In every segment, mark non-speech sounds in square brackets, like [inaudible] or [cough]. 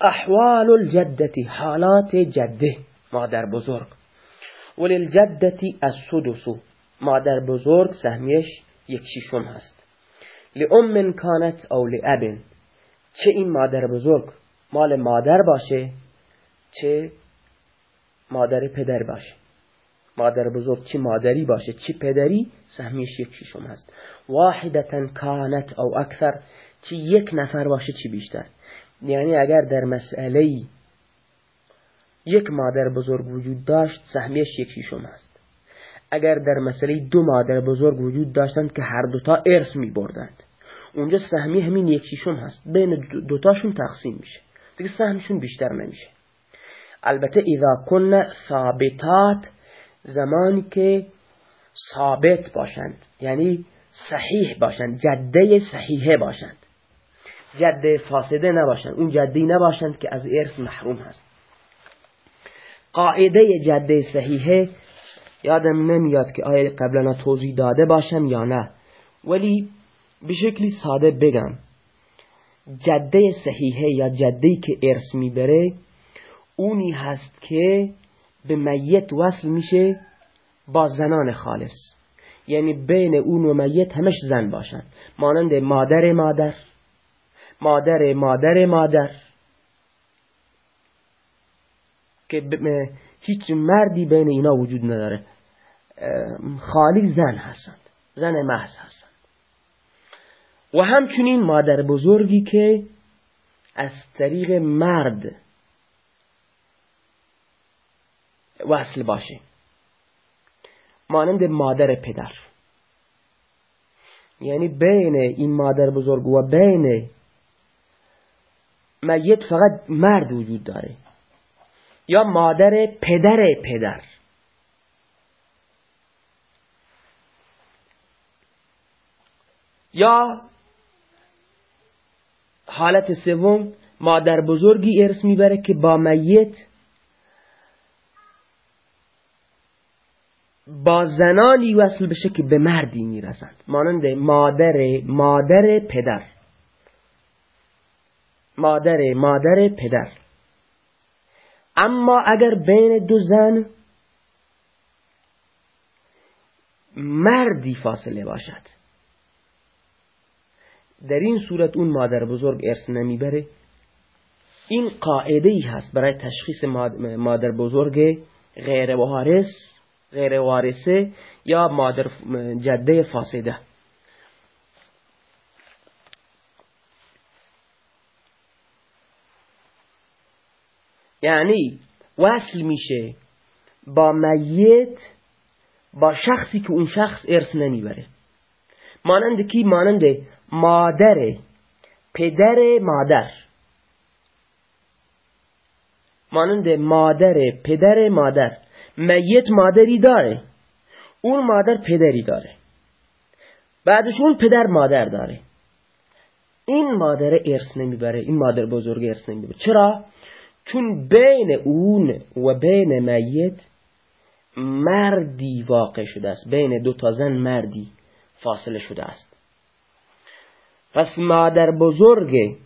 احوال الجدتی حالات جده. مادر بزرگ. وللجدتی السدس. مادر بزرگ سهمیش یک شیشم هست. لأم کانت او لأب. چه این مادر بزرگ؟ مال مادر باشه چه مادر پدر باشه. مادر بزرگ چه مادری باشه چه پدری؟ سهمیش یک شیشم هست. واحدتا کانت او اکثر. چه یک نفر باشه چی بیشتر. یعنی اگر در مسئله یک مادر بزرگ وجود داشت سهمیش یک شیشم هست اگر در مسئله دو مادر بزرگ وجود داشتند که هر دوتا ارث می بردند اونجا سهمی همین یک شیشم هست. بین دوتاشون تقسیم میشه. دیگه سهمشون بیشتر نمیشه. البته اذا کن ثابتات زمانی که ثابت باشند یعنی صحیح باشند جده صحیحه باشند. جده فاسده نباشند. اون جدی نباشند که از ارث محروم هست. قاعده جده صحیحه یادم نمیاد که آیا قبلا توضیح داده باشم یا نه. ولی به شکلی ساده بگم. جده صحیحه یا جده که ارث می‌بره اونی هست که به میت وصل میشه با زنان خالص. یعنی بین اون و میت همش زن باشن. مانند مادر مادر. مادر مادر مادر. که هیچ مردی بین اینا وجود نداره. خالی زن هستند. زن محض هستند. و همچنین مادر بزرگی که از طریق مرد وصل باشه. مانند مادر پدر. یعنی بین این مادر بزرگ و بین میت فقط مرد وجود داره. یا مادر پدر پدر. یا حالت سوم مادر بزرگی ارث می‌بره که با میت با زنانی وصل بشه که به مردی می‌رسند. مانند مادر مادر پدر. مادر مادر پدر. اما اگر بین دو زن مردی فاصله باشد. در این صورت اون مادر بزرگ ارث نمی‌بره. این قاعده ای هست برای تشخیص مادر بزرگ غیر وارث غیر وارثه یا مادر جده فاسده. یعنی وصل میشه با میت با شخصی که اون شخص ارث نمی‌بره. مانند کی؟ مانند مادر پدر مادر. مانند مادر پدر مادر. میت مادری داره. اون مادر پدری داره. بعدش اون پدر مادر داره. این مادر ارث نمی‌بره. این مادر بزرگ ارث نمی‌بره. چرا؟ چون بین اون و بین میت مردی واقع شده است. بین دو تا زن مردی فاصله شده است. پس مادر بزرگ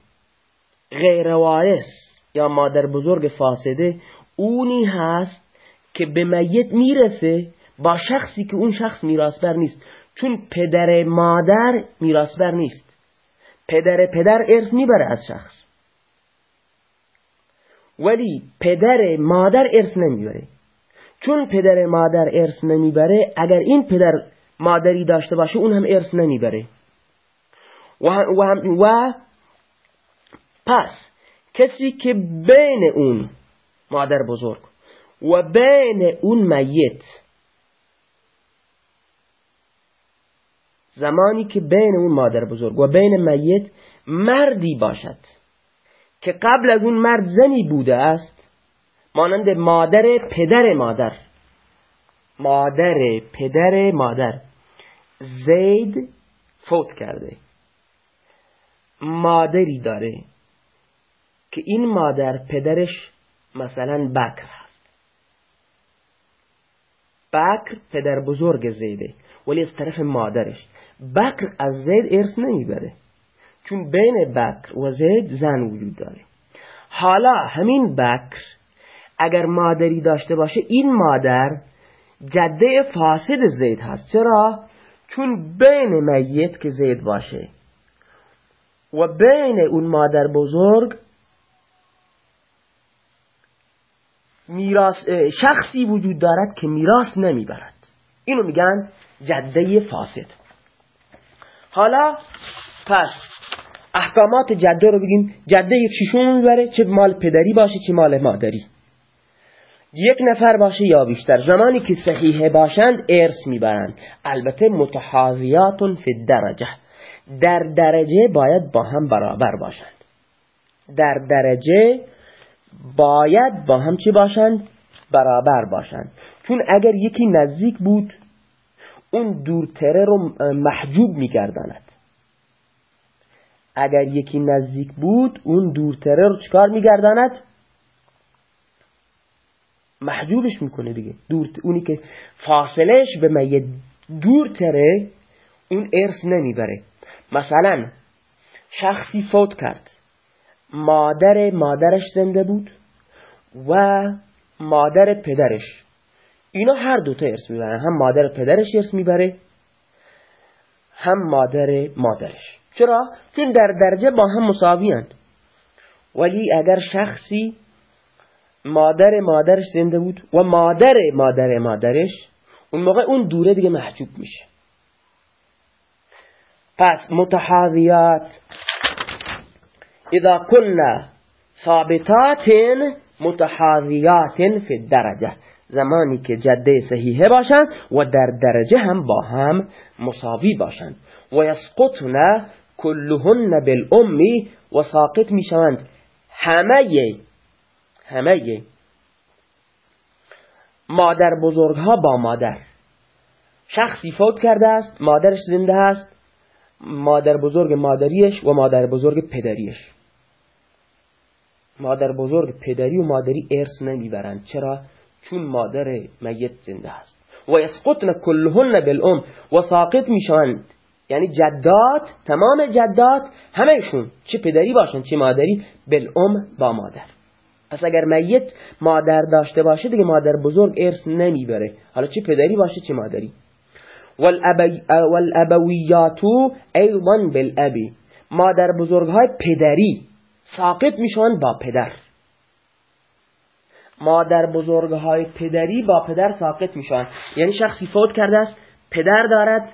غیر وارث یا مادر بزرگ فاسده اونی هست که به میت می‌رسه با شخصی که اون شخص میراسبر نیست. چون پدر مادر میراسبر نیست. پدر پدر ارث می‌بره از شخص. ولی پدر مادر ارث نمی‌بره. چون پدر مادر ارث نمی‌بره اگر این پدر مادری داشته باشه اون هم ارث نمی‌بره. و, و, و پس کسی که بین اون مادر بزرگ و بین اون میت زمانی که بین اون مادر بزرگ و بین میت مردی باشد. که قبل از اون مرد زنی بوده است مانند مادر پدر مادر. مادر پدر مادر. زید فوت کرده. مادری داره که این مادر پدرش مثلا بکر بکر پدر بزرگ زیده ولی از طرف مادرش. بکر از زید ارث نمی‌بره. چون بین بکر و زید زن وجود داره. حالا همین بکر اگر مادری داشته باشه این مادر جده فاسد زید هست. چرا؟ چون بین میت که زید باشه و بین اون مادر بزرگ میراس شخصی وجود دارد که میراث نمی‌برد. اینو میگن جده فاسد. حالا پس احکامات جده رو بگیم. جده یک شیشون می‌بره. چه مال پدری باشه چه مال مادری. یک نفر باشه یا بیشتر. زمانی که صحیحه باشند ارث می‌برند. البته متحاویاتون فی درجه در درجه باید با هم برابر باشند. در درجه باید با هم چی باشند؟ برابر باشند. چون اگر یکی نزدیک بود اون دورتره رو محجوب میگرداند. اگر یکی نزدیک بود اون دورتره رو چکار میگرداند؟ محجوبش می‌کنه دیگه. دور اونی که فاصلش به میت دورتره اون ارث نمی‌بره. مثلا شخصی فوت کرد. مادر مادرش زنده بود و مادر پدرش. اینا هر دوتا ارث می‌برن. هم مادر پدرش ارث می‌بره هم مادر مادرش. چرا؟ چون در درجه با هم مساوی ولی اگر شخصی مادر مادرش زنده بود و مادر مادر مادرش اون موقع اون دوره دیگه محجوب میشه. پس متحاویات. اذا كنا ثابتات متحاویات فی الدرجه. زمانی که جده صحیحه باشند و در درجه هم با هم مساوی باشند. و یسقطن کلهن بالامی و ساقط می‌شوند همه همه مادر بزرگ ها با مادر. شخصی فوت کرده است مادرش زنده است. مادر بزرگ مادریش و مادر بزرگ پدریش. مادر بزرگ پدری و مادری ارث نمی‌برند. چرا؟ چون مادر میت زنده است. و یسقطن کلهن بالام و ساقط می‌شوند. یعنی جدات تمام جدات همهشون چه پدری باشن چه مادری بالام با مادر. پس اگر میت مادر داشته باشه دیگه مادر بزرگ ارث نمی‌بره. حالا چه پدری باشه چه مادری. والابویاتو ایضا بالابی. مادر بزرگ های پدری ساقط میشن با پدر. مادر بزرگ های پدری با پدر ساقط میشن یعنی شخصی فوت کرده است پدر دارد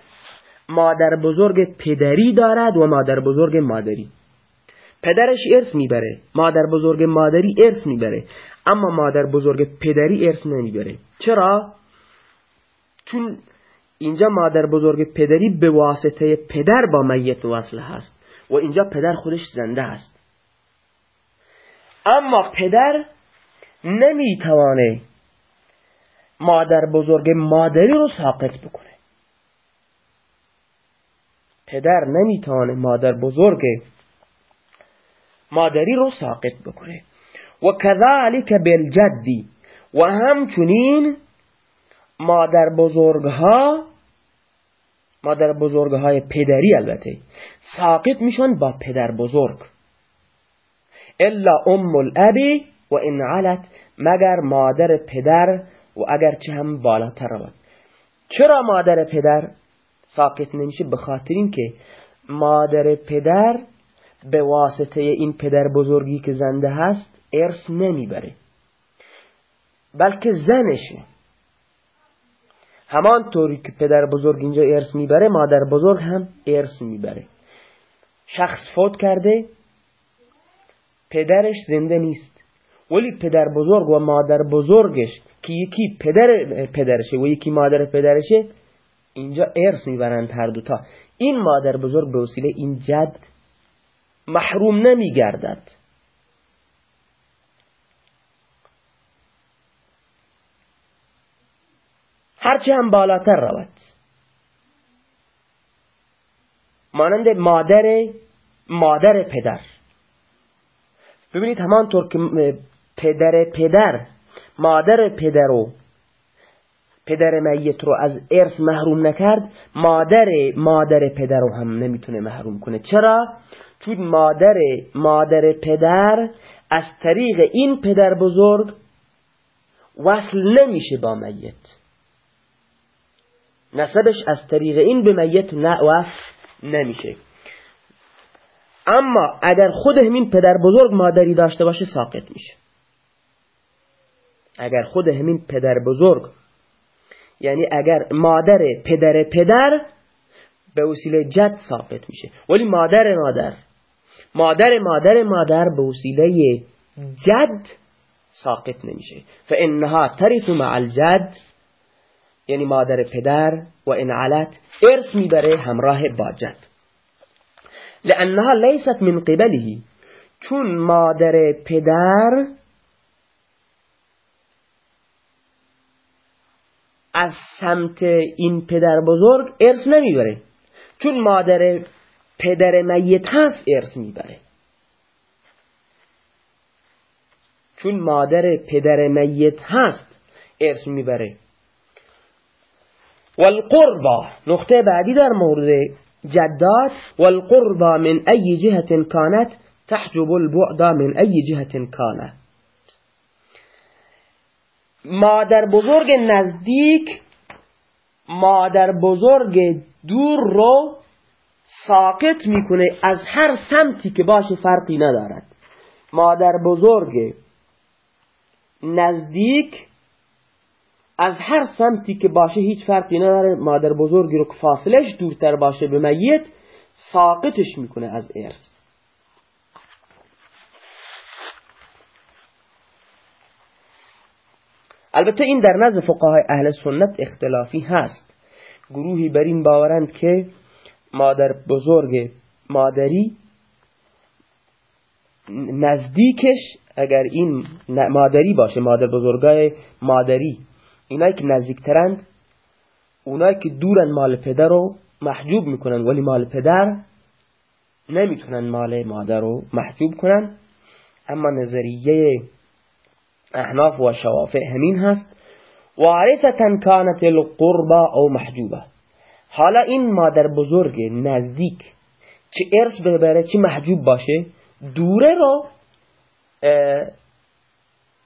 مادر بزرگ پدری دارد و مادر بزرگ مادری. پدرش ارث می‌بره مادر بزرگ مادری ارث می‌بره اما مادر بزرگ پدری ارث نمی‌بره. چرا؟ چون اینجا مادر بزرگ پدری به واسطه پدر با میت وصل هست و اینجا پدر خودش زنده است اما پدر نمی‌توانه مادر بزرگ مادری رو ساقط بکنه. پدر نمی‌توانه مادر بزرگ مادری رو ساقط بکنه. و کذالک بالجدی و همچنین مادر بزرگها مادر بزرگهای پدری البته ساقط میشن با پدر بزرگ. الا ام الابی و ان علت مگر مادر پدر و اگر چه هم بالاتر رود. چرا مادر پدر؟ ساقط نمیشه به خاطر اینکه مادر پدر به واسطه این پدر بزرگی که زنده هست ارث نمی‌بره. بلکه زنشه. همان طوری که پدر بزرگ اینجا ارث می‌بره مادر بزرگ هم ارث می‌بره. شخص فوت کرده پدرش زنده نیست. ولی پدر بزرگ و مادر بزرگش که یکی پدر پدرشه و یکی مادر پدرشه اینجا ارث می‌برند هر دوتا این مادر بزرگ به وسیله این جد محروم نمیگردد. هرچه هم بالاتر رود. مانند مادر مادر پدر. ببینید همانطور که پدر پدر مادر پدر رو پدر میت رو از ارث محروم نکرد مادر مادر پدر رو هم نمی‌تونه محروم کنه. چرا؟ چون مادر مادر پدر از طریق این پدر بزرگ وصل نمیشه با میت. نسبش از طریق این به میت وصل نمیشه. اما اگر خود همین پدر بزرگ مادری داشته باشه ساقط میشه. اگر خود همین پدر بزرگ یعنی اگر مادر پدر پدر به وسیله جد ثابت میشه. ولی مادر مادر مادر مادر مادر به وسیله جد ساقط نمیشه. فانها ترث مع الجد یعنی مادر پدر و ان علت ارث می‌بره همراه با جد. لانها لیست من قبله چون مادر پدر از سمت این پدر بزرگ ارث نمی‌بره. چون مادر پدر میت هست ارث می‌بره. چون مادر پدر میت هست ارث می‌بره. والقربا نقطه بعدی در مورد جدات. والقربا من ای جهت كانت تحجب البعد من ای جهت كانت مادر بزرگ نزدیک مادر بزرگ دور رو ساقط می‌کنه. از هر سمتی که باشه فرقی ندارد. مادر بزرگ نزدیک از هر سمتی که باشه هیچ فرقی نداره. مادر بزرگی رو که فاصلش دورتر باشه به میت ساقطش می‌کنه از ارث. البته این در نزد فقهای اهل سنت اختلافی هست. گروهی بر این باورند که مادر بزرگ مادری نزدیکش اگر این مادری باشه مادر بزرگای مادری اینایی که نزدیکترند اونایی که دورن مال پدر رو محجوب می‌کنن ولی مال پدر نمی‌تونن مال مادر رو محجوب کنن. اما نظریه احناف و شوافع همین هست. وارثتا کانت القربا او محجوبه. حالا این مادر بزرگ نزدیک چه ارث ببره چه محجوب باشه دوره رو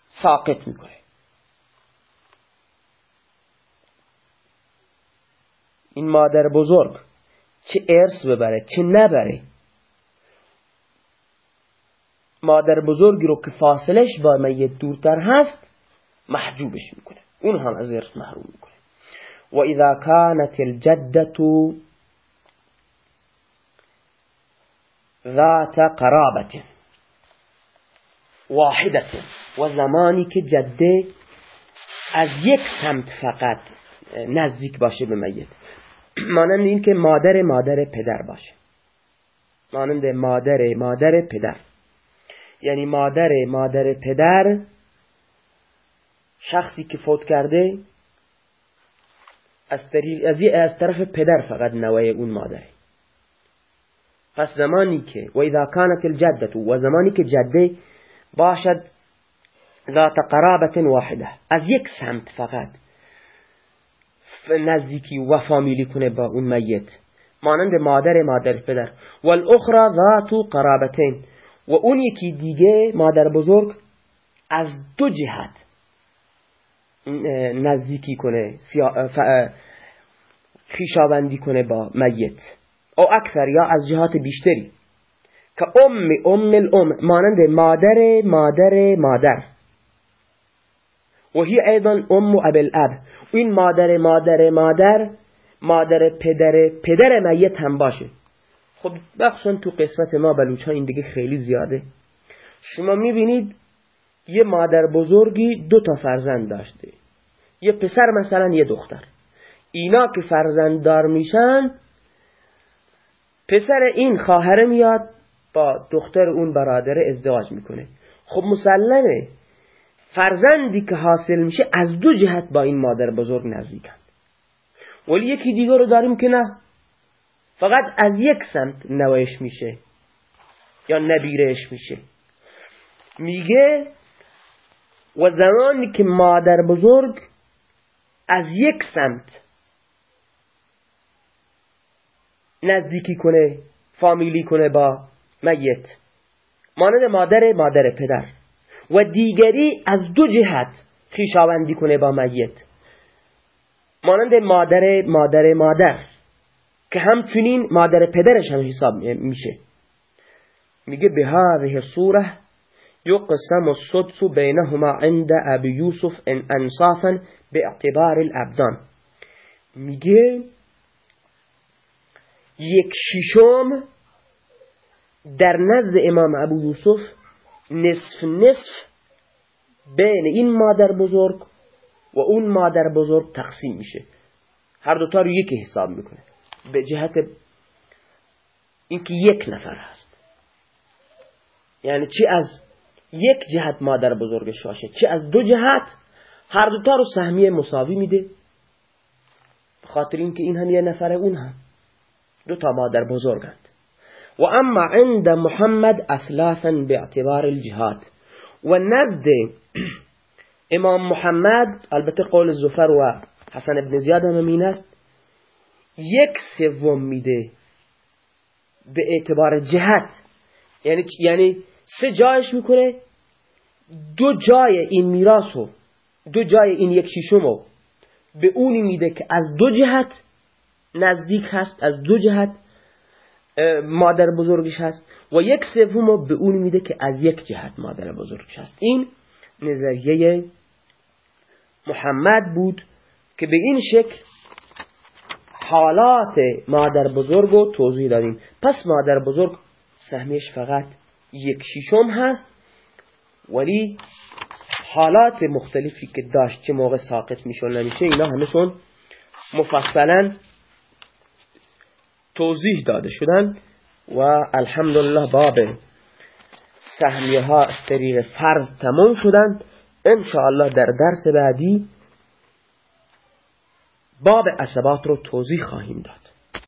ساقط می‌کنه. این مادر بزرگ چه ارث ببره چه نبره؟ مادر بزرگی رو که فاصلش با میت دورتر هست محجوبش می‌کنه. اون هم از ارث محروم می‌کنه. و اذا كانت الجدة ذات قرابة واحدة. و زمانی که جده از یک سمت فقط نزدیک باشه به میت مانند این که مادر مادر پدر باشه. مانند مادر مادر پدر. یعنی مادر مادر پدر شخصی که فوت کرده از, از طرف پدر فقط نوای اون مادره. پس زمانی که و اذا كانت الجدة و زمانی که جده باشد ذات قرابت واحده از یک سمت فقط. نزدیکی و فامیلی کنه با اون میت. مانند مادر مادر پدر. والاخرى ذات قرابتین و اون یکی دیگه مادر بزرگ از دو جهت نزدیکی کنه خیشاوندی کنه با میت. او اکثر یا از جهات بیشتری. که ام ام الام مانند مادر مادر مادر. و هی ایضا ام اب الاب. این مادر مادر مادر مادر پدر پدر میت هم باشه. خب بخشن تو قسمت ما بلوچ ها این دیگه خیلی زیاده. شما می‌بینید یه مادر بزرگی دو تا فرزند داشته. یه پسر مثلا یه دختر. اینا که فرزنددار میشن پسر این خواهره میاد با دختر اون برادر ازدواج می‌کنه. خب مسلمه. فرزندی که حاصل میشه از دو جهت با این مادر بزرگ نزدیکن. ولی یکی دیگر رو داریم که نه. فقط از یک سمت نوایش میشه یا نبیرش میشه. میگه و زمانی که مادر بزرگ از یک سمت نزدیکی کنه فامیلی کنه با میت مانند مادر مادر پدر. و دیگری از دو جهت خیشاوندی کنه با میت مانند مادر مادر مادر. که همچنین مادر پدرش هم حساب میشه. میگه به هذه صوره يقسم الصدف بينهما عند ابي يوسف ان انصافا باعتبار الابدان. میگه یک ششم در نزد امام ابو یوسف نصف نصف بین این مادر بزرگ و اون مادر بزرگ تقسیم میشه. هر دوتا رو یکی حساب می‌کنه. به جهت اینکه یک نفر هست. یعنی چی از یک جهت مادر بزرگش باشه چی از دو جهت؟ هر دوتا رو سهمیه مساوی میده. خاطر اینکه این هم یه نفره اون هم. دو تا مادر بزرگند. و اما عند محمد اثلاثا باعتبار الجهات و نزد [clears throat] امام محمد البته قول زفر و حسن ابن زیاد هم است. یک سوم میده به اعتبار جهت. یعنی یعنی سه جایش می‌کنه دو جای این میراثو دو جای این یک شیشمو به اونی میده که از دو جهت نزدیک هست از دو جهت مادر بزرگش هست و یک سوم به اون میده که از یک جهت مادر بزرگش هست. این نظریه محمد بود که به این شکل حالات مادر بزرگ رو توضیح دادیم. پس مادر بزرگ سهمش فقط یک شیشم هست ولی حالات مختلفی که داشت چه موقع ساقط میشه و نمیشه اینا همشون مفصلا توضیح داده شدن و الحمدلله باب سهمیه ها طریق فرض تمام شدن. انشاءالله در درس بعدی باب عصبات رو توضیح خواهیم داد.